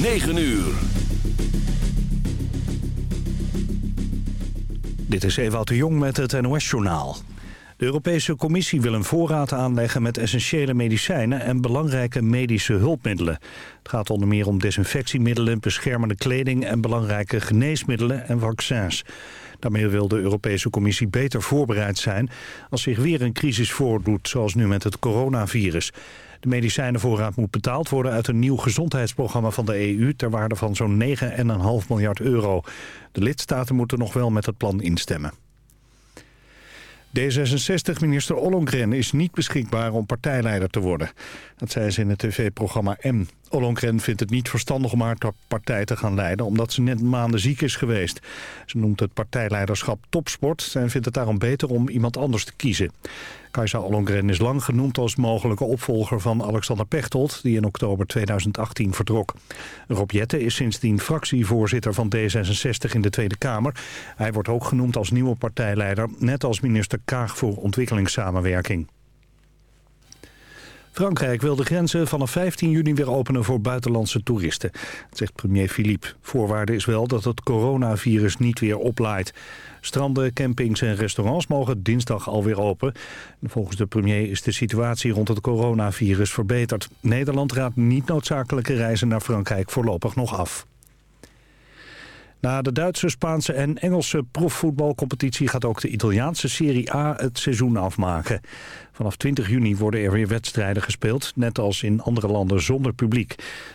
9 uur. Dit is Ewout de Jong met het NOS-journaal. De Europese Commissie wil een voorraad aanleggen met essentiële medicijnen en belangrijke medische hulpmiddelen. Het gaat onder meer om desinfectiemiddelen, beschermende kleding en belangrijke geneesmiddelen en vaccins. Daarmee wil de Europese Commissie beter voorbereid zijn als zich weer een crisis voordoet, zoals nu met het coronavirus. De medicijnenvoorraad moet betaald worden uit een nieuw gezondheidsprogramma van de EU ter waarde van zo'n 9,5 miljard euro. De lidstaten moeten nog wel met het plan instemmen. D66-minister Ollongren is niet beschikbaar om partijleider te worden. Dat zei ze in het tv-programma M. Ollongren vindt het niet verstandig om haar partij te gaan leiden... omdat ze net maanden ziek is geweest. Ze noemt het partijleiderschap topsport... en vindt het daarom beter om iemand anders te kiezen. Kajsa Ollongren is lang genoemd als mogelijke opvolger van Alexander Pechtold... die in oktober 2018 vertrok. Rob Jette is sindsdien fractievoorzitter van D66 in de Tweede Kamer. Hij wordt ook genoemd als nieuwe partijleider... net als minister Kaag voor ontwikkelingssamenwerking. Frankrijk wil de grenzen vanaf 15 juni weer openen voor buitenlandse toeristen. Zegt premier Philippe. Voorwaarde is wel dat het coronavirus niet weer oplaait. Stranden, campings en restaurants mogen dinsdag alweer open. Volgens de premier is de situatie rond het coronavirus verbeterd. Nederland raadt niet noodzakelijke reizen naar Frankrijk voorlopig nog af. Na de Duitse, Spaanse en Engelse profvoetbalcompetitie gaat ook de Italiaanse Serie A het seizoen afmaken. Vanaf 20 juni worden er weer wedstrijden gespeeld, net als in andere landen zonder publiek.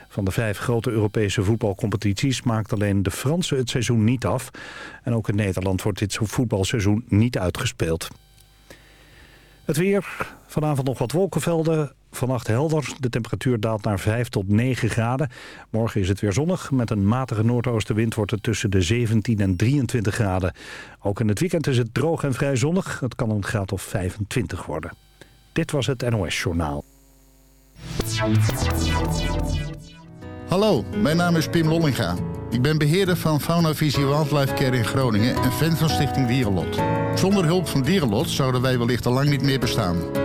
Van de vijf grote Europese voetbalcompetities maakt alleen de Franse het seizoen niet af. En ook in Nederland wordt dit voetbalseizoen niet uitgespeeld. Het weer, vanavond nog wat wolkenvelden, vannacht helder. De temperatuur daalt naar 5 tot 9 graden. Morgen is het weer zonnig. Met een matige noordoostenwind wordt het tussen de 17 en 23 graden. Ook in het weekend is het droog en vrij zonnig. Het kan een graad of 25 worden. Dit was het NOS Journaal. Hallo, mijn naam is Pim Lollinga. Ik ben beheerder van Fauna Visie Wildlife Care in Groningen en fan van Stichting Dierenlot. Zonder hulp van Dierenlot zouden wij wellicht al lang niet meer bestaan.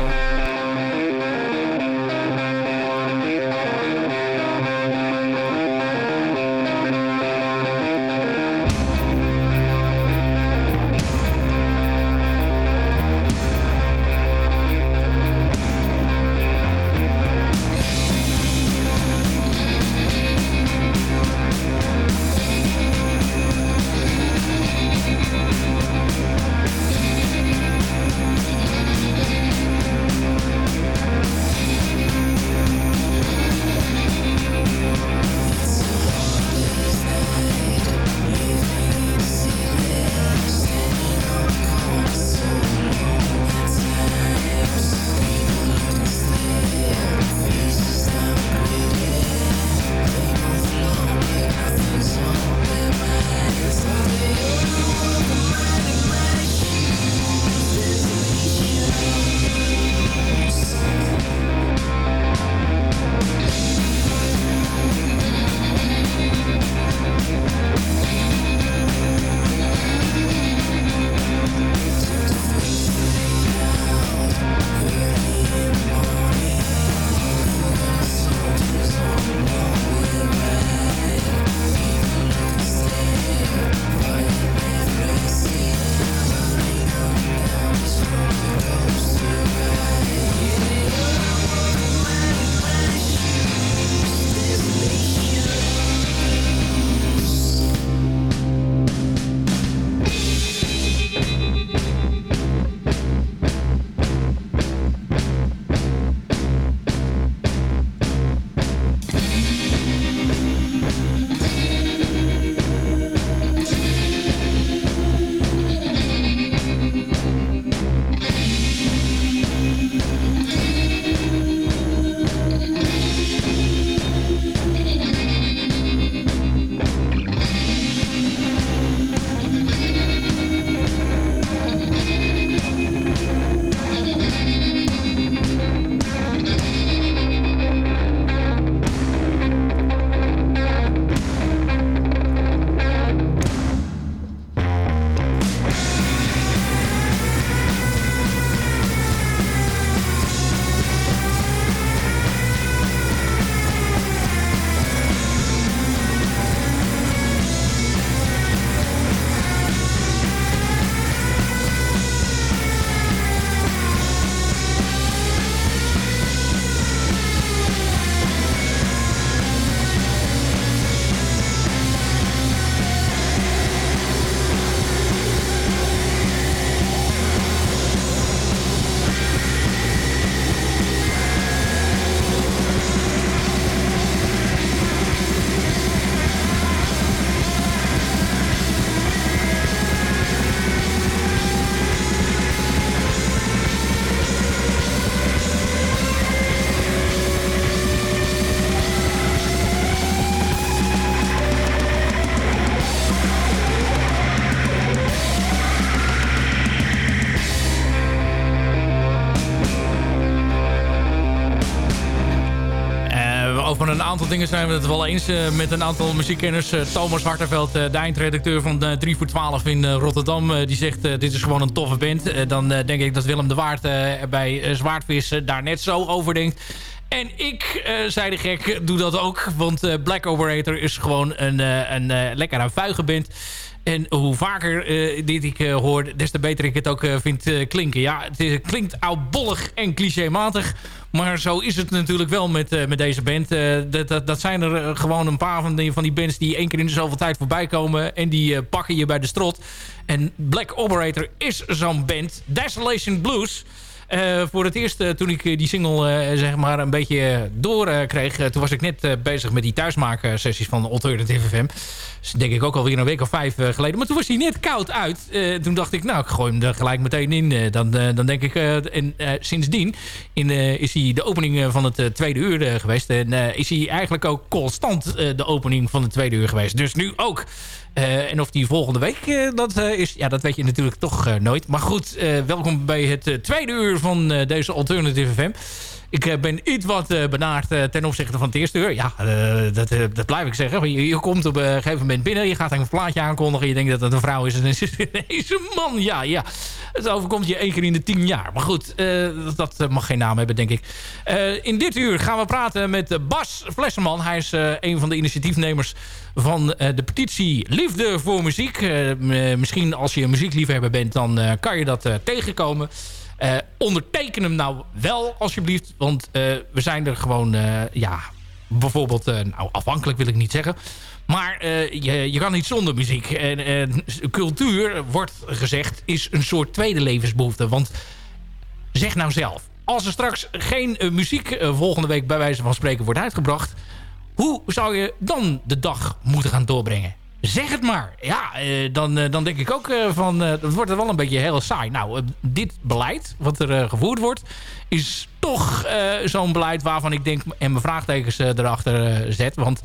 Aantal dingen zijn we het wel eens met een aantal muziekkenners. Thomas Harterveld, de eindredacteur van 3 voor 12 in Rotterdam. die zegt dit is gewoon een toffe band. dan denk ik dat Willem de Waard bij Zwaardvis daar net zo over denkt. En ik, zei de gek, doe dat ook. Want Black Operator is gewoon een, een lekker vuige band. En hoe vaker uh, dit ik uh, hoor, des te beter ik het ook uh, vind klinken. Ja, het klinkt oudbollig en clichématig. Maar zo is het natuurlijk wel met, met deze band. Dat, dat, dat, zijn er gewoon een paar van die, van die bands die één keer in de zoveel tijd voorbij komen. En die pakken je bij de strot. En Black Operator is zo'n band. Desolation Blues... Voor het eerst, toen ik die single zeg maar een beetje doorkreeg... toen was ik net bezig met die thuismaken-sessies van Alternative FM. Dus denk ik ook alweer een week of vijf geleden. Maar toen was hij net koud uit. toen dacht ik, nou, ik gooi hem er gelijk meteen in. dan, dan denk ik, en sindsdien in, is hij de opening van het tweede uur geweest. En is hij eigenlijk ook constant de opening van het tweede uur geweest. Dus nu ook... En of die volgende week dat is, ja, dat weet je natuurlijk toch nooit. Maar goed, welkom bij het tweede uur van deze Alternative FM. Ik eh, ben iets wat uh, benaard uh, ten opzichte van het eerste uur. Ja, dat, dat blijf ik zeggen. Je, je, komt op een gegeven moment binnen. Je gaat een plaatje aankondigen. Je denkt dat het een vrouw is. En dan is het een man. Ja, ja. Het overkomt je één keer in de tien jaar. Maar goed, dat, mag geen naam hebben, denk ik. in dit uur gaan we praten met Bas Flesserman. Hij is een van de initiatiefnemers van de petitie Liefde voor Muziek. misschien als je een muziekliefhebber bent, dan kan je dat tegenkomen. Uh, onderteken hem nou wel, alsjeblieft. Want uh, we zijn er gewoon, uh, ja, bijvoorbeeld... nou, afhankelijk wil ik niet zeggen. Maar je, je kan niet zonder muziek. En cultuur, wordt gezegd, is een soort tweede levensbehoefte. Want zeg nou zelf, als er straks geen muziek volgende week bij wijze van spreken wordt uitgebracht... hoe zou je dan de dag moeten gaan doorbrengen? Zeg het maar. Ja, eh, dan, eh, dan denk ik ook uh, van... dat wordt er wel een beetje heel saai. Nou, dit beleid wat er gevoerd wordt... is toch zo'n beleid waarvan ik denk... en mijn vraagtekens erachter zet. Want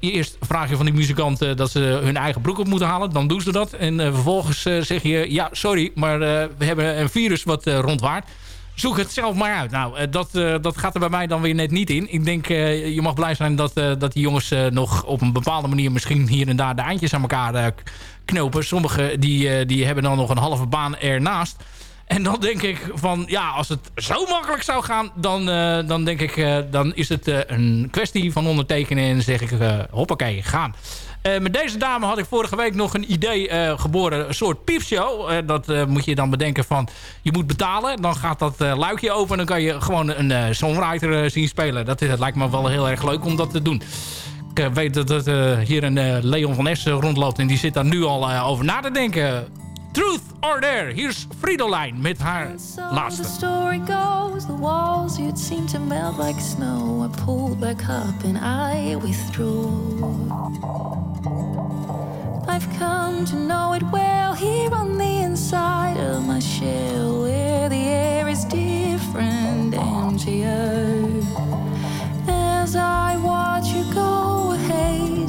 eerst vraag je van die muzikanten... dat ze hun eigen broek op moeten halen. Dan doen ze dat. En vervolgens zeg je... ja, sorry, maar we hebben een virus wat rondwaart zoek het zelf maar uit. Nou, eh, dat, eh, dat gaat er bij mij dan weer net niet in. Ik denk, uh, je mag blij zijn dat, dat die jongens nog op een bepaalde manier... misschien hier en daar de eindjes aan elkaar knopen. Sommigen die, die hebben dan nog een halve baan ernaast. En dan denk ik van, ja, als het zo makkelijk zou gaan... dan, dan denk ik, dan is het een kwestie van ondertekenen... en zeg ik, hoppakee, gaan. Uh, met deze dame had ik vorige week nog een idee uh, geboren. Een soort piepshow. Uh, dat moet je dan bedenken van... Je moet betalen. Dan gaat dat luikje open. En dan kan je gewoon een songwriter zien spelen. Dat, dat, lijkt me wel heel erg leuk om dat te doen. Ik weet dat, dat hier een Leon van Es rondloopt. En die zit daar nu al over na te denken. Truth or Dare. Here's Fridolijn met haar laatste. The story goes, the walls you'd seem to melt like snow. I pulled back up and I withdrew. I've come to know it well here on the inside of my shell, where the air is different, emptier. As I watch you go, a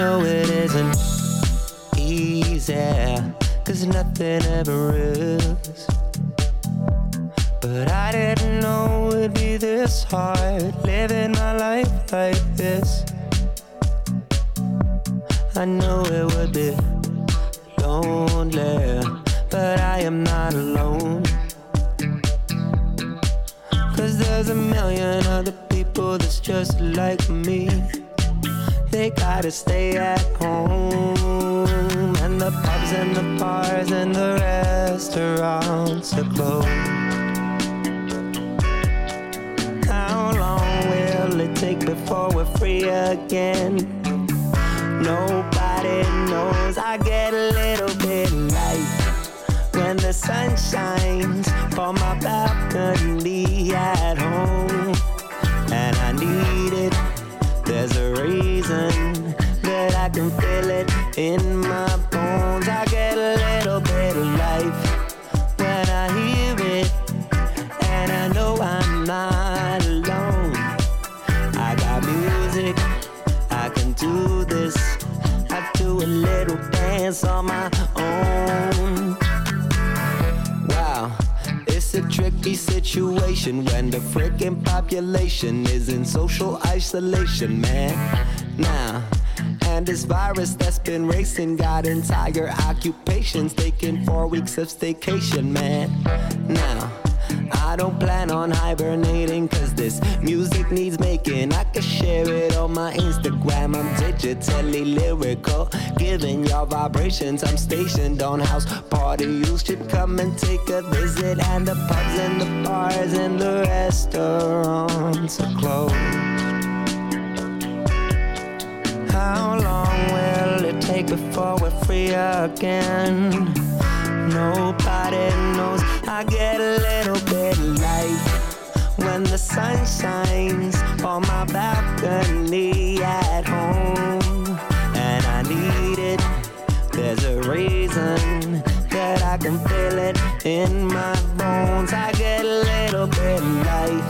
know it isolation, man. Now, and this virus that's been racing got entire occupations taking four weeks of staycation, man. Now, I don't plan on hibernating cause this music needs making. I can share it on my Instagram. I'm digitally lyrical, giving y'all vibrations. I'm stationed on house party. You should come and take a visit. And the pubs and the bars and the restaurants are closed. How long will it take before we're free again? Nobody knows. I get a little bit light when the sun shines on my balcony at home, and I need it. There's a reason that I can feel it in my bones. I get a little bit light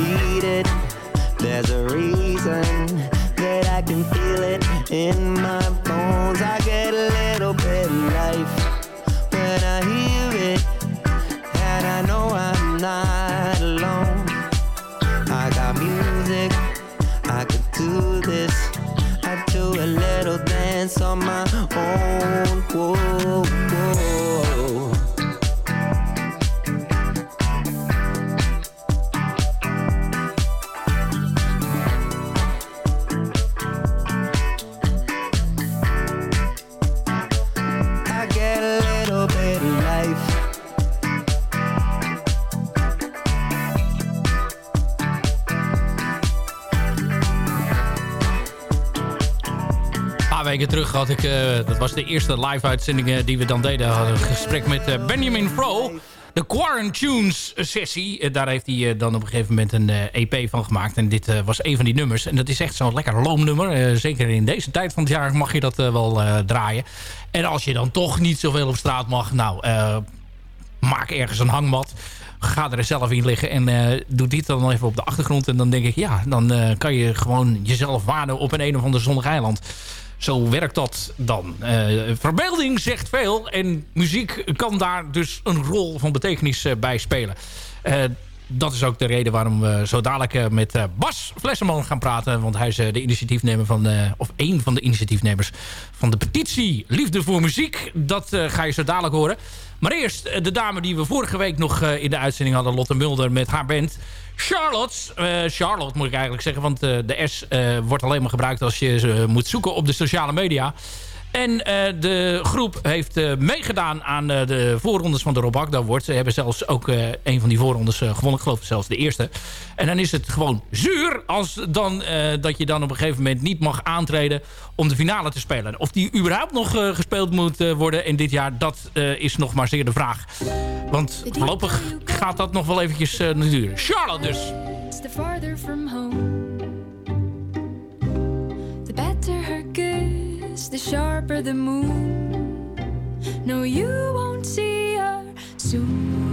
and I need it. There's a reason that I can feel it in my weken terug had ik, eh, dat was de eerste live uitzending die we dan deden. Een gesprek met eh, Benjamin Fro. De Quarantunes sessie. Eh, daar heeft hij dan op een gegeven moment een EP van gemaakt. En dit was een van die nummers. En dat is echt zo'n lekker loomnummer. Zeker in deze tijd van het jaar mag je dat wel draaien. En als je dan toch niet zoveel op straat mag. Nou, maak ergens een hangmat. Ga er zelf in liggen en eh, doe dit dan even op de achtergrond. En dan denk ik, ja, dan kan je gewoon jezelf waarden op een een of ander zonnig eiland. Zo werkt dat dan. Eh, verbeelding zegt veel en muziek kan daar dus een rol van betekenis eh, bij spelen. Eh, dat is ook de reden waarom we zo dadelijk met Bas Flesseman gaan praten. Want hij is de initiatiefnemer van, of één van de initiatiefnemers van de petitie Liefde voor Muziek. Dat ga je zo dadelijk horen. Maar eerst de dame die we vorige week nog in de uitzending hadden, Lotte Mulder, met haar band. Charlotte, eh, Charlotte moet ik eigenlijk zeggen, want eh, de S eh, wordt alleen maar gebruikt als je ze moet zoeken op de sociale media. En de groep heeft meegedaan aan de voorrondes van de Rob Agda Ze hebben zelfs ook een van die voorrondes gewonnen. Ik geloof zelfs de eerste. En dan is het gewoon zuur als dan, dat je dan op een gegeven moment niet mag aantreden om de finale te spelen. Of die überhaupt nog gespeeld moet worden in dit jaar, dat is nog maar zeer de vraag. Want voorlopig gaat dat nog wel eventjes duren. Charlotte dus. The farther from home The better her The sharper the moon. No, you won't see her soon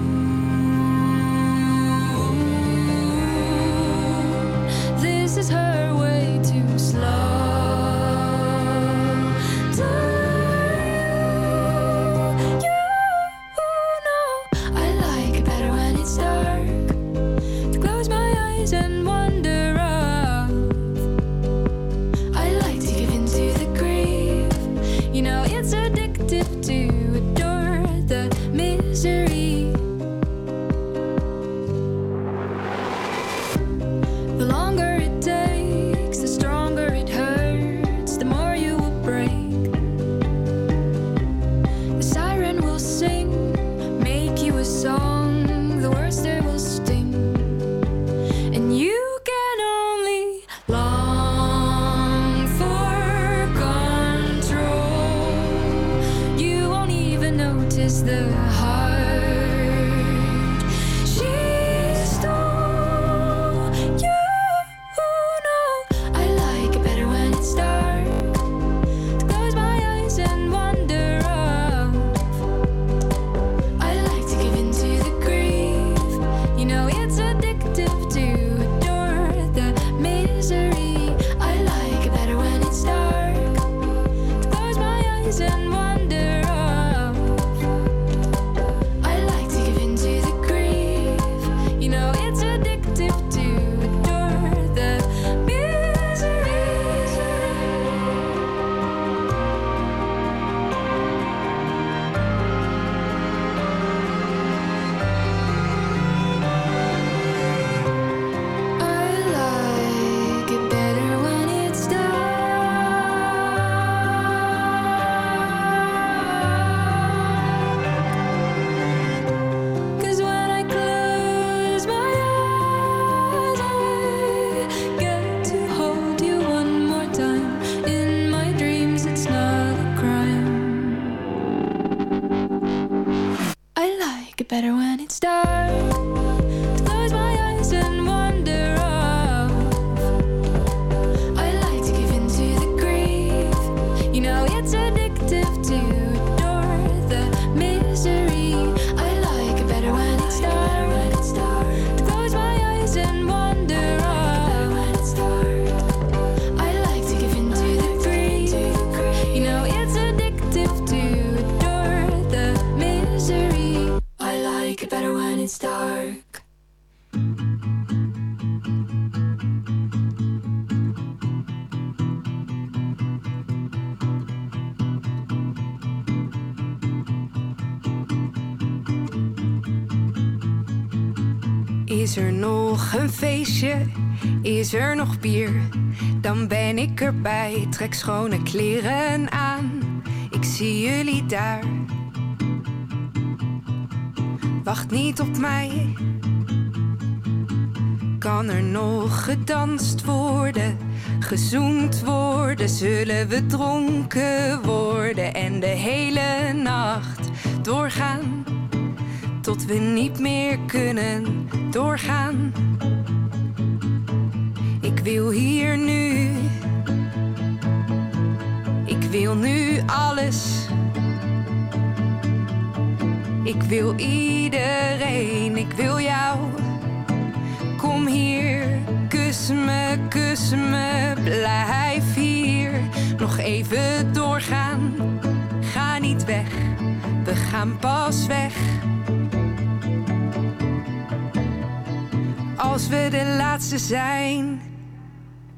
Is er nog bier? Dan ben ik erbij. Trek schone kleren aan. Ik zie jullie daar. Wacht niet op mij. Kan er nog gedanst worden? Gezoend worden? Zullen we dronken worden? En de hele nacht doorgaan? Tot we niet meer kunnen doorgaan wil hier nu. Ik wil nu alles. Ik wil iedereen, ik wil jou. Kom hier, kus me, kus me, blijf hier. Nog even doorgaan, ga niet weg, we gaan pas weg. Als we de laatste zijn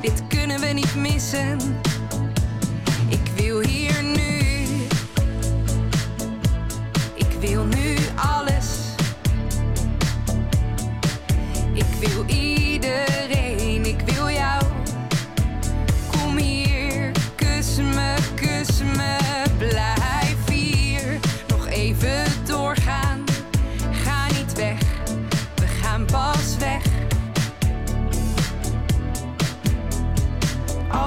Dit kunnen we niet missen. Ik wil hier nu. Ik wil nu alles. Ik wil iedereen,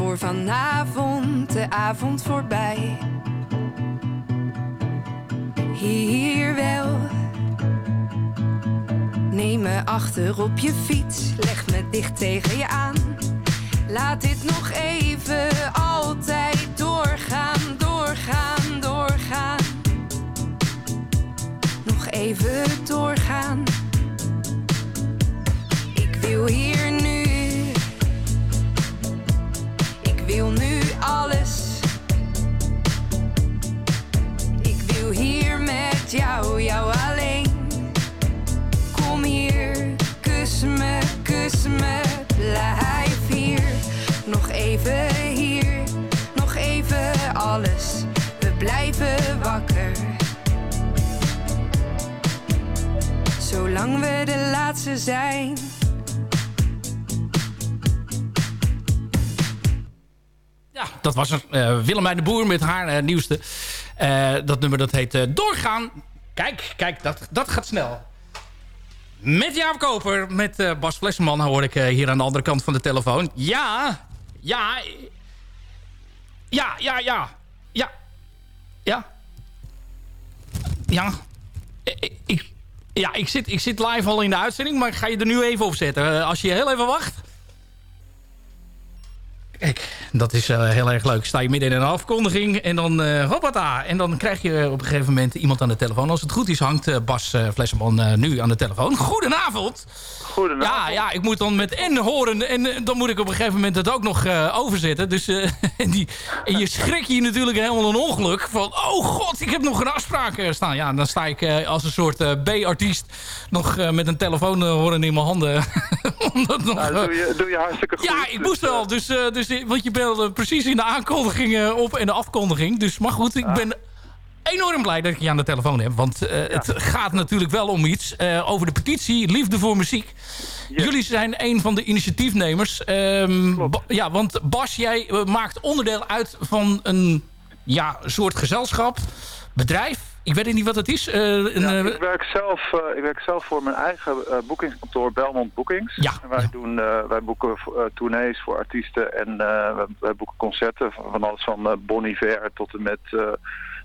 Voor vanavond, de avond voorbij hier wel. Neem me achter op je fiets, leg me dicht tegen je aan. Laat dit nog even altijd doorgaan, doorgaan, doorgaan. Nog even doorgaan. Ik wil hier blijf hier. Nog even hier, nog even alles. We blijven wakker. Zolang we de laatste zijn. Ja, dat was er. Uh, Willemijn de Boer met haar uh, nieuwste. Uh, dat nummer dat heet Doorgaan. Kijk, kijk, dat, dat gaat snel. Met Jaap Koper, met Bas Flessenman hoor ik hier aan de andere kant van de telefoon. Ja, ja, ja, ja, ja, ja, ja, ja. Ik, ja, ik zit, ik zit live al in de uitzending, maar ik ga je er nu even op zetten. als je heel even wacht... Kijk, dat is uh, heel erg leuk. Sta je midden in een afkondiging en dan uh, hoppata. En dan krijg je op een gegeven moment iemand aan de telefoon. Als het goed is hangt uh, Bas Flessenman nu aan de telefoon. Goedenavond. Goedenavond. Ja, ja, ik moet dan met N horen en dan moet ik op een gegeven moment het ook nog overzetten. Dus en, die, en je schrik je natuurlijk helemaal een ongeluk. Van, oh god, ik heb nog een afspraak staan. Ja, dan sta ik als een soort B-artiest nog met een telefoon horen in mijn handen. dat nog, nou, doe, je, doe je hartstikke goed. Ja, ik moest wel. Dus, dus want je belde precies in de aankondiging op en de afkondiging. Dus maar goed, ik ben enorm blij dat ik je aan de telefoon heb. Want uh, ja. het gaat natuurlijk wel om iets. Uh, over de petitie Liefde voor Muziek. Yes. Jullie zijn een van de initiatiefnemers. Um, ja, want Bas, jij uh, maakt onderdeel uit van een ja, soort gezelschap, bedrijf. Ik weet niet wat het is. Een, ja, ik, werk zelf, ik werk zelf voor mijn eigen boekingskantoor Belmont Bookings. Ja. En wij, doen, wij boeken tournees voor artiesten en wij boeken concerten van alles van Bon Iver tot en met...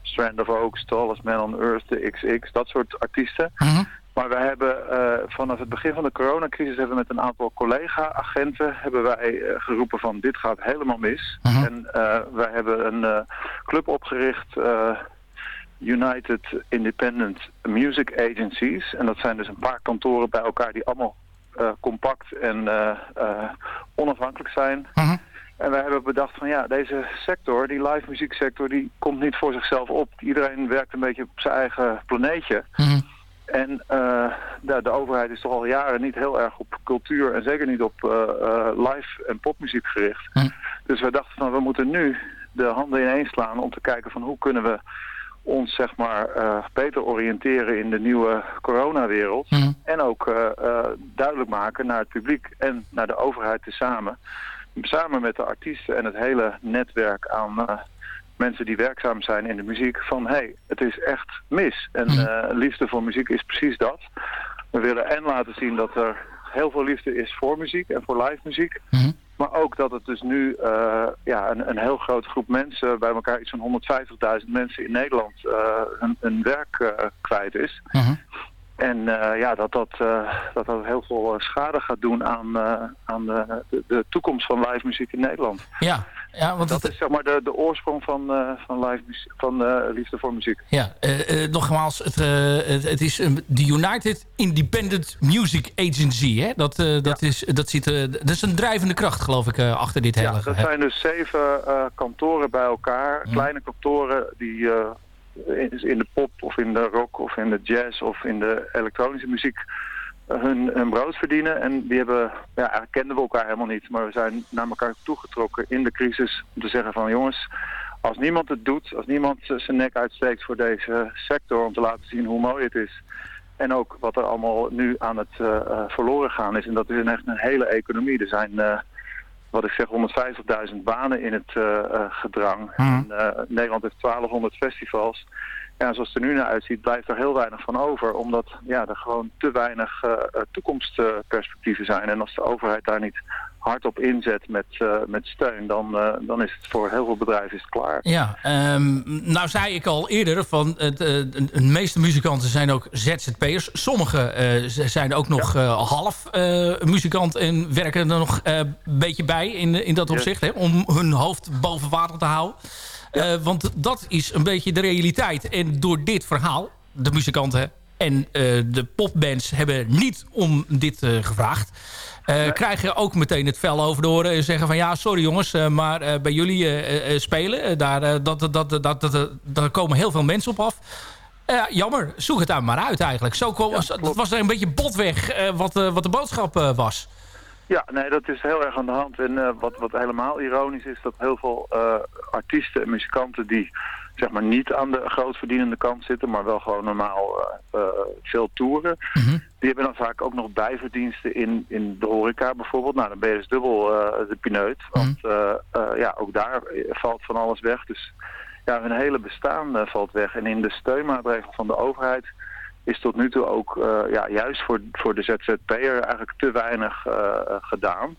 Strand of Oaks, Tallest Man on Earth, de XX, dat soort artiesten. Uh -huh. Maar wij hebben uh, vanaf het begin van de coronacrisis hebben we met een aantal collega-agenten hebben wij uh, geroepen van dit gaat helemaal mis. -huh. En wij hebben een club opgericht, United Independent Music Agencies. En dat zijn dus een paar kantoren bij elkaar die allemaal compact en onafhankelijk zijn. -huh. En wij hebben bedacht van ja, deze sector, die live muzieksector, die komt niet voor zichzelf op. Iedereen werkt een beetje op zijn eigen planeetje. -hmm. En de, de, overheid is toch al jaren niet heel erg op cultuur en zeker niet op live en popmuziek gericht. -hmm. Dus wij dachten van we moeten nu de handen ineen slaan om te kijken van hoe kunnen we ons zeg maar beter oriënteren in de nieuwe coronawereld. Mhm. En ook duidelijk maken naar het publiek en naar de overheid tezamen. Samen met de artiesten en het hele netwerk aan mensen die werkzaam zijn in de muziek van hé, hey, het is echt mis. En Mhm. liefde voor muziek is precies dat. We willen en laten zien dat er heel veel liefde is voor muziek en voor live muziek. Mhm. Maar ook dat het dus nu eh, ja, een, een heel grote groep mensen, bij elkaar iets van 150.000 mensen in Nederland, eh, hun, hun werk eh, kwijt is. Mhm. En ja, dat dat, dat dat heel veel schade gaat doen aan, aan de, de, de toekomst van live muziek in Nederland. Ja, ja want Dat het, is zeg maar de, de oorsprong van, eh, van, live muziek, van eh, liefde voor muziek. ja, eh, nogmaals, het, eh, het, het is de United Independent Music Agency. Hè? Dat, dat, is, dat, zit, dat is een drijvende kracht, geloof ik, achter dit hele... Ja, dat zijn dus zeven kantoren bij elkaar. Kleine kantoren die in, in de pop of in de rock of in de jazz of in de elektronische muziek hun, hun brood verdienen. En die hebben, ja, eigenlijk kenden we elkaar helemaal niet. Maar we zijn naar elkaar toegetrokken in de crisis om te zeggen van jongens... Als niemand het doet, als niemand zijn nek uitsteekt voor deze sector om te laten zien hoe mooi het is. En ook wat er allemaal nu aan het eh, eh, verloren gaan is. En dat is een echt een hele economie. Er zijn, eh, wat ik zeg, 150.000 banen in het gedrang. En, eh, Nederland heeft 1200 festivals. Ja, zoals het er nu naar uitziet, blijft er heel weinig van over. Omdat ja, er gewoon te weinig eh, eh, toekomstperspectieven zijn. En als de overheid daar niet hard op inzet met, eh, met steun, dan, dan is het voor heel veel bedrijven is het klaar. Ja, ehm, nou zei ik al eerder van het, de, meeste muzikanten zijn ook ZZP'ers. Sommigen zijn ook nog half muzikant en werken er nog een beetje bij in, in dat opzicht. Hè, om hun hoofd boven water te houden. Eh, want dat is een beetje de realiteit. En door dit verhaal, de muzikanten en eh, de popbands hebben niet om dit eh, gevraagd. Eh, Krijgen ook meteen het vel over de oren en zeggen van ja, sorry jongens, maar bij jullie spelen, daar, dat, dat, dat, dat, dat, daar komen heel veel mensen op af. Jammer, zoek het daar maar uit eigenlijk. Zo ko- was, dat was er een beetje botweg wat, wat de boodschap was. Ja, nee, dat is heel erg aan de hand. En eh, wat, wat helemaal ironisch is, dat heel veel eh, artiesten en muzikanten die zeg maar niet aan de grootverdienende kant zitten, maar wel gewoon normaal eh, veel toeren, die hebben dan vaak ook nog bijverdiensten in, in de horeca bijvoorbeeld. Nou, dan ben je dus dubbel de pineut, want eh, eh, ja, ook daar valt van alles weg. Dus ja, hun hele bestaan valt weg. En in de steunmaatregelen van de overheid is tot nu toe ook eh, ja, juist voor, voor de ZZP'er eigenlijk te weinig eh, gedaan.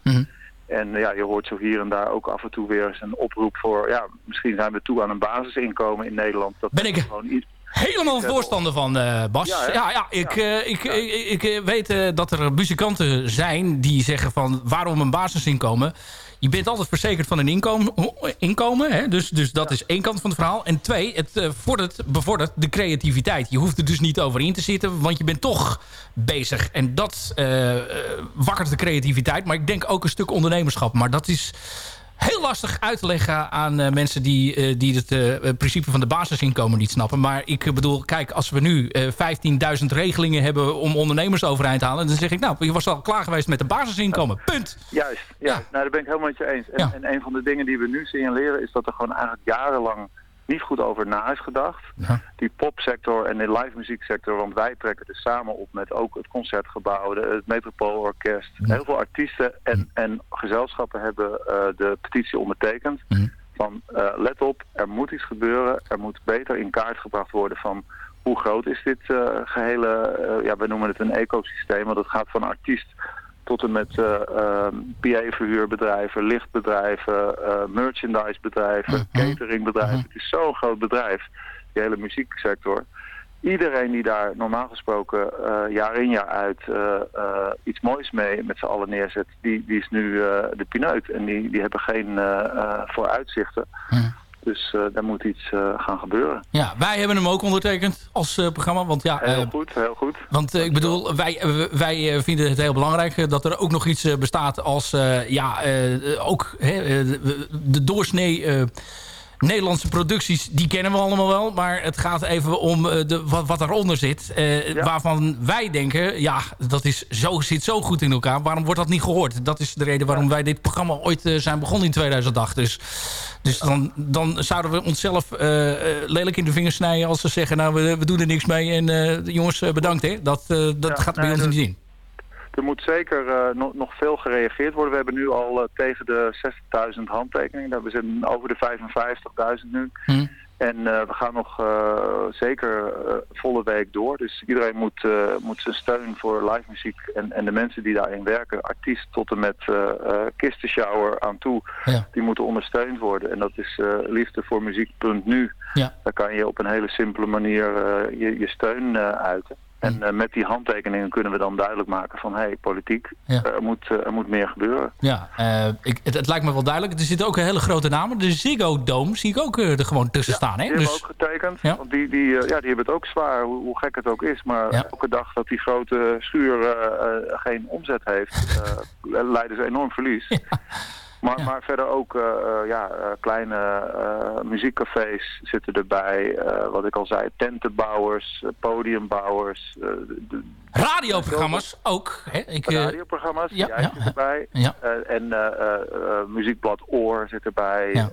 En ja, je hoort zo hier en daar ook af en toe weer eens een oproep voor... ja, misschien zijn we toe aan een basisinkomen in Nederland. Dat Ben ik- gewoon iets... Helemaal voorstander van, eh, Bas. Ja, Ja, ik, ik, ik, ik, weet dat er muzikanten zijn die zeggen van waarom een basisinkomen. Je bent altijd verzekerd van een inkomen. inkomen hè? Dus, dus dat is één kant van het verhaal. En twee, het eh, vordert, bevordert de creativiteit. Je hoeft er dus niet over in te zitten, want je bent toch bezig. En dat eh, wakkert de creativiteit. Maar ik denk ook een stuk ondernemerschap. Maar dat is heel lastig uit te leggen aan eh, mensen die, eh, die het eh, principe van de basisinkomen niet snappen. Maar ik bedoel, kijk, als we nu eh 15.000 regelingen hebben om ondernemers overeind te halen, dan zeg ik, nou, je was al klaar geweest met de basisinkomen. Punt. Juist, ja. Nou, daar ben ik helemaal met je eens. En, Ja. en een van de dingen die we nu signaleren is dat er gewoon eigenlijk jarenlang niet goed over na is gedacht. Ja. Die popsector en de live muzieksector, want wij trekken er samen op met ook het Concertgebouw, de, het Metropoolorkest. Heel veel artiesten en, en gezelschappen hebben eh, de petitie ondertekend. Van eh, let op, er moet iets gebeuren, er moet beter in kaart gebracht worden van hoe groot is dit eh, gehele, eh, ja we noemen het een ecosysteem, want het gaat van artiest tot en met eh, ehm, PA-verhuurbedrijven, lichtbedrijven, eh, merchandisebedrijven, cateringbedrijven. Het is zo'n groot bedrijf, die hele muzieksector. Iedereen die daar normaal gesproken eh, jaar in jaar uit iets moois mee met z'n allen neerzet, die, die is nu de pineut. En die, die hebben geen eh, eh, vooruitzichten. Dus eh, daar moet iets eh, gaan gebeuren. Ja, wij hebben hem ook ondertekend als eh, programma. Want ja, Heel goed, heel goed. Want ik bedoel, wij, wij vinden het heel belangrijk dat er ook nog iets bestaat als, ja, ook hè, de, doorsnee Nederlandse producties, die kennen we allemaal wel. Maar het gaat even om de, wat, wat eronder zit. Waarvan wij denken, ja, dat is zo, zit zo goed in elkaar. Waarom wordt dat niet gehoord? Dat is de reden waarom wij dit programma ooit zijn begonnen in 2008. Dus, dus dan, dan zouden we onszelf lelijk in de vingers snijden... als ze zeggen, nou, we, we doen er niks mee. En jongens, bedankt, hè. Dat, dat gaat bij ons niet zien. Er moet zeker uh, nog, nog veel gereageerd worden. We hebben nu al uh, tegen de 60.000 handtekeningen. We zitten over de 55.000 nu. Hm. En uh, we gaan nog zeker volle week door. Dus iedereen moet, moet zijn steun voor live muziek en, en de mensen die daarin werken, artiest tot en met kistenshower aan toe, ja. die moeten ondersteund worden. En dat is liefde voor muziek.nu. Ja. Daar kan je op een hele simpele manier je, je steun uiten. En uh, met die handtekeningen kunnen we dan duidelijk maken van... hé, hey, politiek, ja. er, moet, uh, er moet meer gebeuren. Ja, uh, ik, het, het, lijkt me wel duidelijk. Er zitten ook een hele grote namen. De Ziggo Dome zie ik ook er gewoon tussen ja, staan. Hè? die dus... hebben ook getekend. Ja. Want die, die, ja, die hebben het ook zwaar, hoe, hoe gek het ook is. Maar elke dag dat die grote schuur geen omzet heeft... leiden ze enorm verlies. Maar, maar verder ook uh, ja, uh, kleine uh, muziekcafés zitten erbij. wat ik al zei, tentenbouwers, podiumbouwers. Radioprogramma's ook. Hè? Ik, Radioprogramma's, ja, ja, zit erbij. Ja. en muziekblad Oor zit erbij. Ja.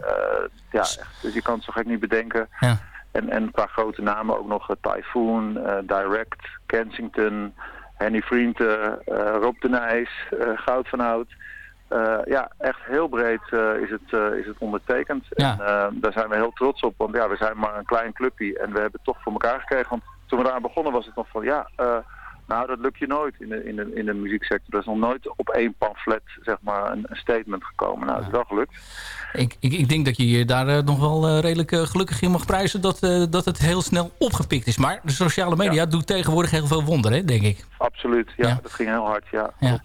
ja, echt, dus je kan het zo gek niet bedenken. Ja. En, en een paar grote namen ook nog. Typhoon, Direct, Kensington, Henny Vrienden, Rob de Nijs, Goud van Hout. Uh, ja, echt heel breed uh, is, het, uh, is het ondertekend. Ja. En daar zijn we heel trots op, want ja, we zijn maar een klein clubje en we hebben het toch voor elkaar gekregen. Want toen we daar begonnen was het nog van, ja, nou dat lukt je nooit in de, in, de, in de muzieksector. Er is nog nooit op één pamflet, zeg maar, een, een statement gekomen. Nou, dat is wel gelukt. Ik, ik, ik, denk dat je je daar uh, nog wel uh, redelijk uh, gelukkig in mag prijzen dat, dat het heel snel opgepikt is. Maar de sociale media ja. doet tegenwoordig heel veel wonderen, denk ik. Absoluut, ja, ja, dat ging heel hard, ja. ja.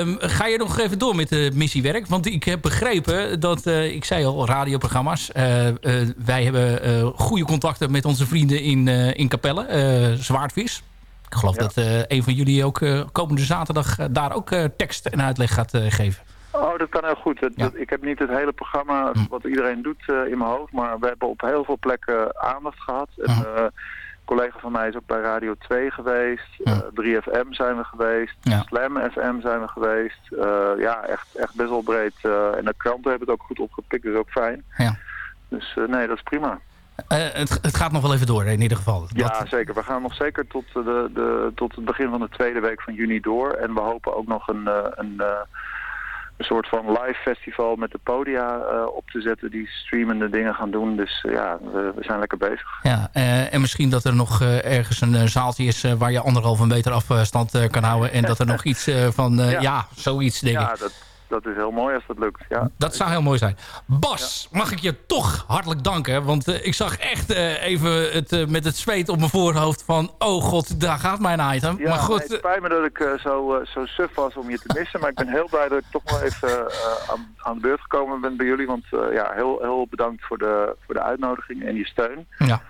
Um, ga je nog even door met de missiewerk? Want ik heb begrepen dat, ik zei al, radioprogramma's. wij hebben goede contacten met onze vrienden in, in Capelle, Zwaardvis. Ik geloof dat een van jullie ook komende zaterdag daar ook tekst en uitleg gaat geven. Oh, dat kan heel goed. ik heb niet het hele programma hm. wat iedereen doet in mijn hoofd. Maar we hebben op heel veel plekken aandacht gehad. En, uh, een collega van mij is ook bij Radio 2 geweest. Uh, 3FM zijn we geweest. Slam FM zijn we geweest. ja, echt, echt best wel breed. en de kranten hebben het ook goed opgepikt. Dus ook fijn. Ja. Dus nee, dat is prima. Het, het, gaat nog wel even door in ieder geval. Ja, zeker. We gaan nog zeker tot, de, de, tot het begin van de tweede week van juni door. En we hopen ook nog een... een een soort van live festival met de podia uh, op te zetten die streamende dingen gaan doen. Dus uh, ja, we, we, zijn lekker bezig. Ja, en misschien dat er nog ergens een zaaltje is waar je anderhalve meter afstand kan houden. En dat er nog iets van, ja. ja. zoiets denk ja, ik. Dat, dat is heel mooi als dat lukt. Ja. Dat zou heel mooi zijn. Bas, mag ik je toch hartelijk danken. Want uh, ik zag echt uh, even het, uh, met het zweet op mijn voorhoofd van... oh god, daar gaat mijn item. Ja, maar goed, nee, het spijt me dat ik zo, zo suf was om je te missen. maar ik ben heel blij dat ik toch wel even aan, aan, de beurt gekomen ben bij jullie. Want ja, heel, heel bedankt voor de, voor de uitnodiging en je steun. Ja.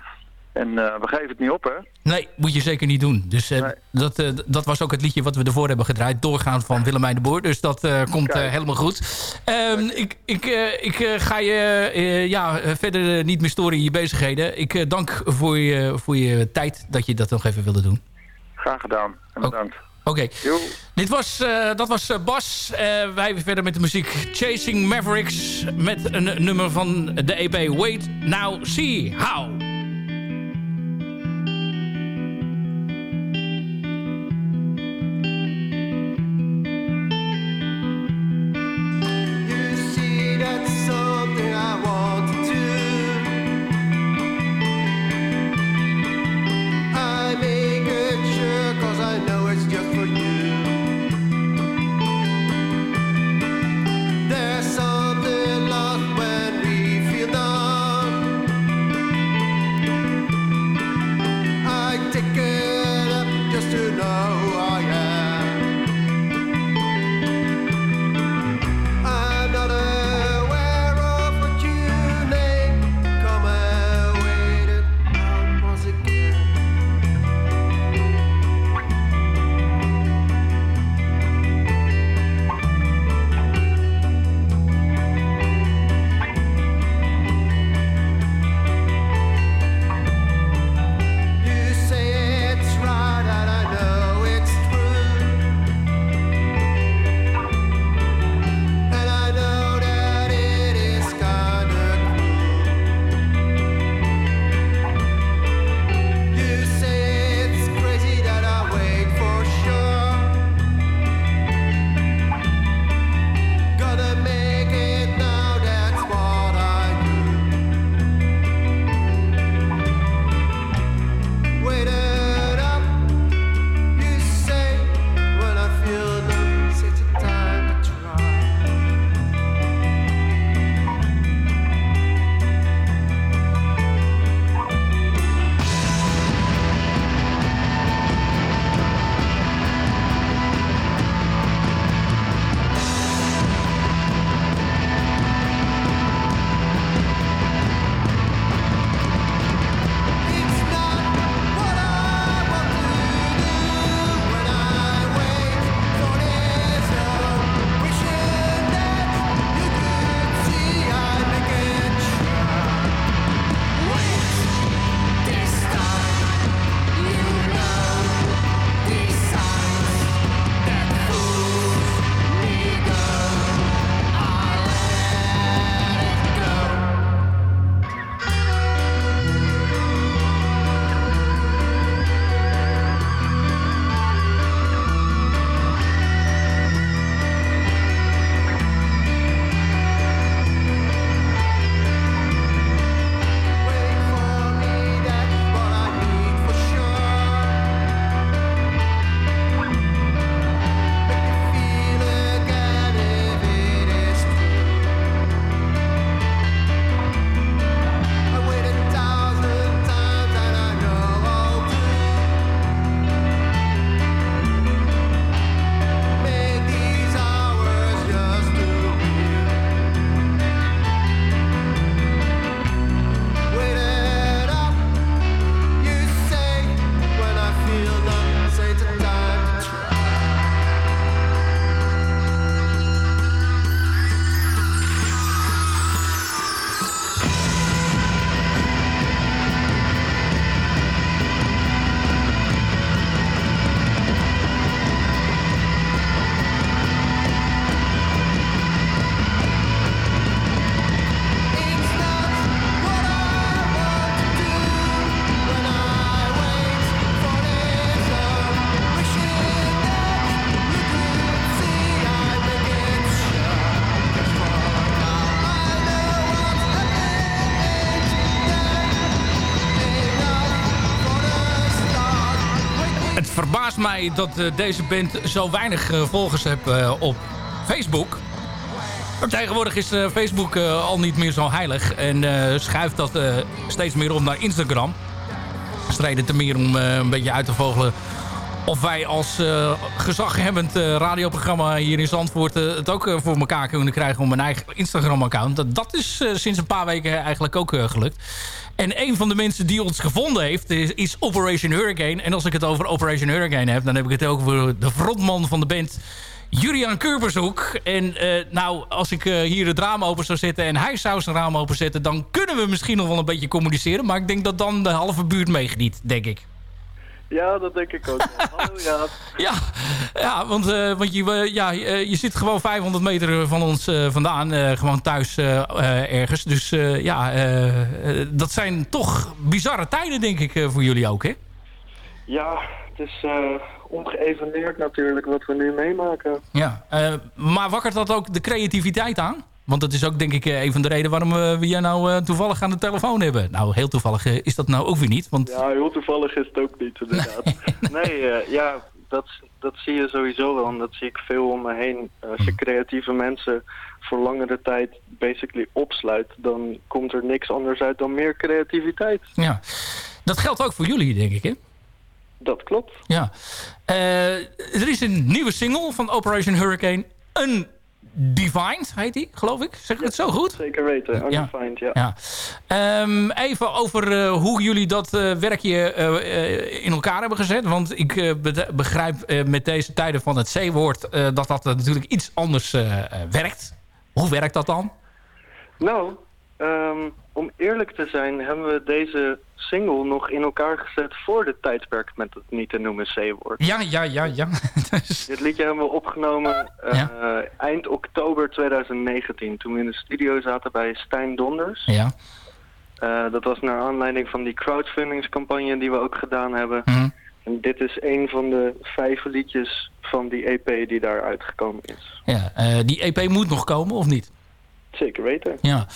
En uh, we geven het niet op, hè? Nee, moet je zeker niet doen. Dus uh, nee. dat, uh, dat was ook het liedje wat we ervoor hebben gedraaid. Doorgaan van Willemijn de Boer. Dus dat komt helemaal goed. Um, ik, ik, ik ga je ja, verder niet meer storen in je bezigheden. Ik dank voor je, voor je tijd dat je dat nog even wilde doen. Graag gedaan. En bedankt. Oké. Okay. Dit was, dat was Bas. wij weer verder met de muziek Chasing Mavericks. Met een nummer van de EP Wait Now See How. Mij dat deze band zo weinig volgers heeft op Facebook. Maar tegenwoordig is Facebook al niet meer zo heilig. En schuift dat steeds meer om naar Instagram. Streden te meer om een beetje uit te vogelen of wij als uh, gezaghebbend uh, radioprogramma hier in Zandvoort... Uh, het ook voor elkaar kunnen krijgen om een eigen Instagram-account. Dat, dat is sinds een paar weken eigenlijk ook gelukt. En een van de mensen die ons gevonden heeft is, Operation Hurricane. En als ik het over Operation Hurricane heb... dan heb ik het ook over de frontman van de band... Julian Kurbershoek. En nou, als ik hier het raam open zou zetten en hij zou zijn raam openzetten... dan kunnen we misschien nog wel een beetje communiceren. Maar ik denk dat dan de halve buurt meegeniet, denk ik. Ja, dat denk ik ook. Hallo, ja. ja, ja, want, uh, want je, uh, ja, uh, je zit gewoon 500 meter van ons vandaan. gewoon thuis ergens. Dus ja, dat zijn toch bizarre tijden, denk ik, voor jullie ook, hè? Ja, het is ongeëveneerd natuurlijk wat we nu meemaken. Ja, maar wakkert dat ook de creativiteit aan? Want dat is ook denk ik eh, een van de redenen waarom we jij nou eh, toevallig aan de telefoon hebben. Nou, heel toevallig eh, is dat nou ook weer niet. Want... Ja, heel toevallig is het ook niet inderdaad. Nee, nee ja, dat, dat zie je sowieso wel. En dat zie ik veel om me heen. Als je creatieve mensen voor langere tijd basically opsluit... dan komt er niks anders uit dan meer creativiteit. Ja, dat geldt ook voor jullie, denk ik, hè? Dat klopt. Ja. er is een nieuwe single van Operation Hurricane. Een Defined heet die, geloof ik. Zeg ik het zo goed? Zeker weten, Undefined, ja. ja. Ehm, even over uh, hoe jullie dat uh, werkje uh, in elkaar hebben gezet. Want ik begrijp met deze tijden van het C-woord... dat dat natuurlijk iets anders werkt. Hoe werkt dat dan? Nou, um, om eerlijk te zijn hebben we deze single nog in elkaar gezet voor de tijdperk met het niet te noemen C-woord. Ja, ja, ja, ja. Dit liedje hebben we opgenomen uh, eind oktober 2019, toen we in de studio zaten bij Stijn Donders. Ja. Uh, dat was naar aanleiding van die crowdfundingscampagne die we ook gedaan hebben. Mm. En dit is een van de vijf liedjes van die EP die daar uitgekomen is. Ja, uh, die EP moet nog komen of niet? Zeker weten. Ja.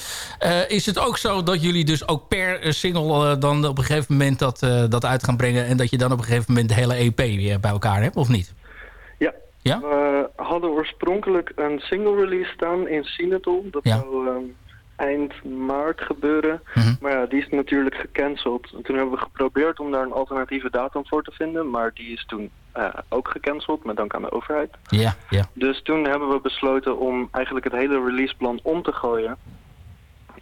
Uh, is het ook zo dat jullie dus ook per eh, single uh, dan op een gegeven moment dat, uh, dat uit gaan brengen... en dat je dan op een gegeven moment de hele EP weer bij elkaar hebt, of niet? Ja. ja? We hadden oorspronkelijk een single release staan in Sinatol. Dat ja. zou um, eind maart gebeuren. Mm -hmm. Maar ja, die is natuurlijk gecanceld. En toen hebben we geprobeerd om daar een alternatieve datum voor te vinden. Maar die is toen uh, ook gecanceld, met dank aan de overheid. Ja, ja. Dus toen hebben we besloten om eigenlijk het hele releaseplan om te gooien.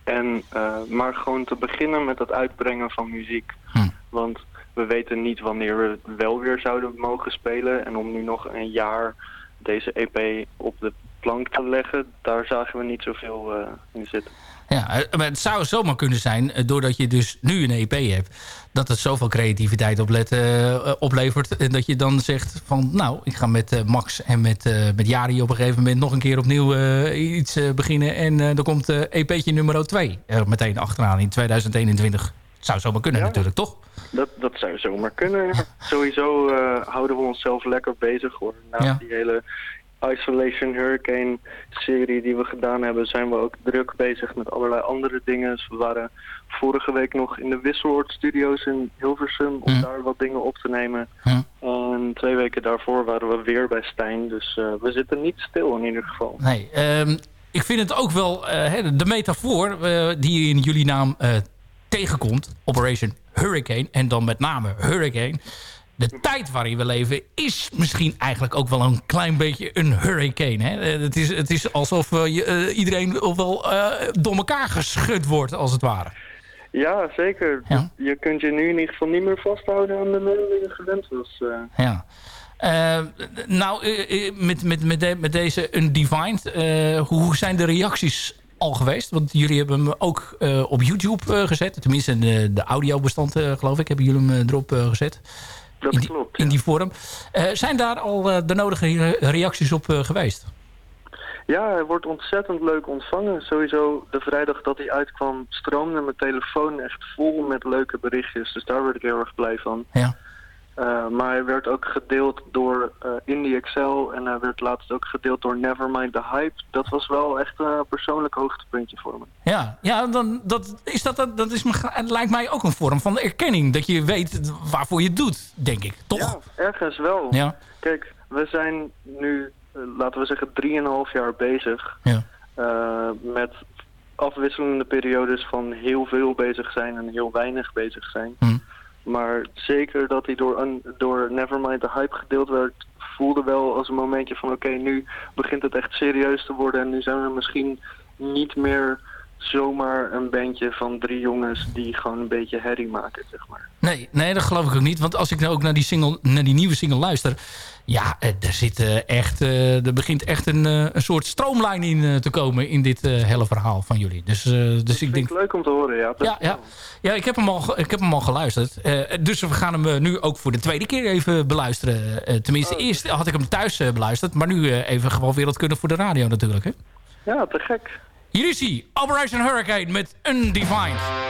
En uh, maar gewoon te beginnen met het uitbrengen van muziek. Hm. Want we weten niet wanneer we wel weer zouden mogen spelen. En om nu nog een jaar deze EP op de plank te leggen, daar zagen we niet zoveel uh, in zitten. Ja, maar het zou zomaar kunnen zijn, doordat je dus nu een EP hebt... dat het zoveel creativiteit oplet, uh, oplevert... en dat je dan zegt van, nou, ik ga met uh, Max en met, uh, met Jari... op een gegeven moment nog een keer opnieuw iets beginnen... en dan komt EP'tje nummer 2 er meteen achteraan in 2021. Het zou zomaar kunnen ja, natuurlijk, toch? Dat, dat zou zomaar kunnen. Sowieso houden we onszelf lekker bezig hoor. Na ja. die hele Isolation Hurricane serie die we gedaan hebben, zijn we ook druk bezig met allerlei andere dingen. Dus we waren vorige week nog in de Wisseloord Studios in Hilversum om hm. daar wat dingen op te nemen. Hm. En twee weken daarvoor waren we weer bij Stijn, dus uh, we zitten niet stil in ieder geval. Nee, um, ik vind het ook wel uh, de metafoor uh, die in jullie naam tegenkomt, Operation Hurricane, en dan met name Hurricane de tijd waarin we leven is misschien eigenlijk ook wel een klein beetje een hurricane. Hè? Eh, het, is, het is alsof uh, je, uh, iedereen uh, door elkaar geschud wordt, als het ware. Ja, zeker. Ja. Je kunt je nu in ieder geval niet meer vasthouden aan de middelen die je gewend was. Ja. nou, met, met, met, de, met deze Undefined, hoe zijn de reacties al geweest? Want jullie hebben hem ook op YouTube gezet. Tenminste, de, de audiobestand, geloof ik, hebben jullie hem erop gezet. Dat in die, klopt, in die vorm. Uh, zijn daar al uh, de nodige reacties op uh, geweest? Ja, hij wordt ontzettend leuk ontvangen. Sowieso de vrijdag dat hij uitkwam stroomde mijn telefoon echt vol met leuke berichtjes. Dus daar word ik heel erg blij van. Ja. Uh, maar hij werd ook gedeeld door uh, Indie Excel en hij werd laatst ook gedeeld door Nevermind the Hype. Dat was wel echt een persoonlijk hoogtepuntje voor me. Ja, ja dan, dat, is dat, dat is, het lijkt mij ook een vorm van erkenning. Dat je weet waarvoor je het doet, denk ik. Toch? Ja, ergens wel. Ja. Kijk, we zijn nu, laten we zeggen, drieënhalf jaar bezig ja. met afwisselende periodes van heel veel bezig zijn en heel weinig bezig zijn. Hm. Maar zeker dat hij door, door Nevermind de hype gedeeld werd, voelde wel als een momentje van oké, nu begint het echt serieus te worden en nu zijn we misschien niet meer zomaar een bandje van drie jongens die gewoon een beetje herrie maken, zeg maar. Nee, nee, dat geloof ik ook niet. Want als ik nou ook naar die, single, naar die nieuwe single luister... Ja, er, zit eh, echt, uh, er begint echt een, een soort stroomlijn in te komen in dit hele verhaal van jullie. Dus, dus dat ik denk. leuk om te horen, ja. Ja, ja. ja ik, heb hem al, ik heb hem al geluisterd. dus we gaan hem nu ook voor de tweede keer even beluisteren. tenminste, Oh. eerst had ik hem thuis beluisterd. Maar nu even gewoon wereldkundig voor de radio natuurlijk. Hè? Ja, te gek. Hier is hij, Operation Hurricane met Undefined.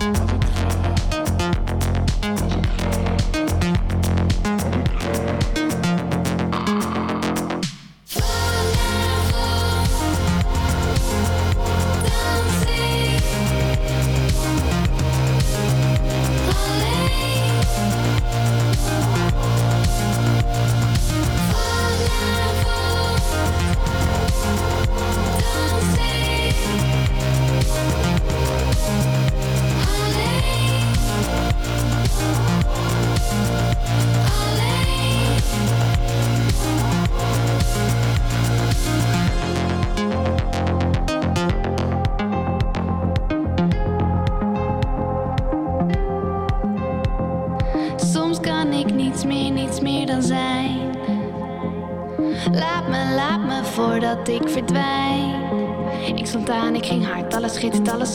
Dans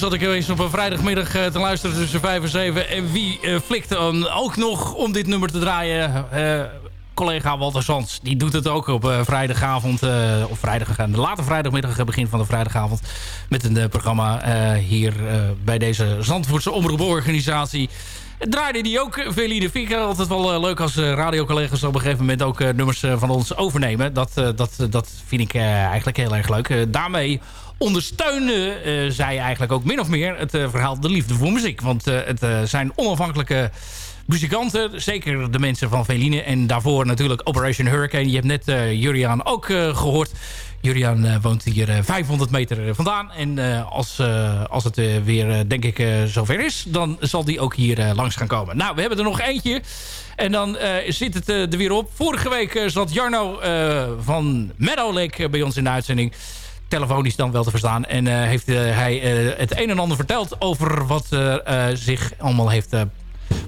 Zat ik eens op een vrijdagmiddag eh, te luisteren tussen 5 en 7. En wie eh, flikt dan ook nog om dit nummer te draaien? Eh, collega Walter Sands, die doet het ook op vrijdagavond. of vrijdag, de late vrijdagmiddag, begin van de vrijdagavond. Met een programma hier bij deze Zandvoortse omroeporganisatie. Draaide die ook Veline Vind ik altijd wel leuk als radiocollega's op een gegeven moment ook nummers van ons overnemen. Dat, dat, dat vind ik eigenlijk heel erg leuk. Daarmee ondersteunen eh, zij eigenlijk ook min of meer het eh, verhaal De Liefde voor Muziek. Want eh, het zijn onafhankelijke muzikanten. Zeker de mensen van Veline. En daarvoor natuurlijk Operation Hurricane. Je hebt net eh Juriaan ook eh, gehoord. Juriaan woont hier eh, 500 meter vandaan. En als, als het weer, denk ik, zover is... dan zal die ook hier langs gaan komen. Nou, we hebben er nog eentje. En dan zit het er weer op. Vorige week zat Jarno van Meadow Lake bij ons in de uitzending telefonisch dan wel te verstaan. En eh, heeft eh, hij eh, het een en ander verteld over wat zich allemaal heeft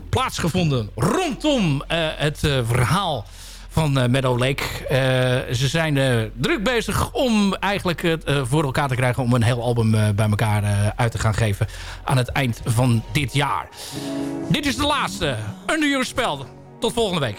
plaatsgevonden rondom het verhaal van Meadow Lake. Ze zijn druk bezig om eigenlijk het voor elkaar te krijgen... om een heel album bij elkaar uit te gaan geven aan het eind van dit jaar. Dit is de laatste. Under Your Spell. Tot volgende week.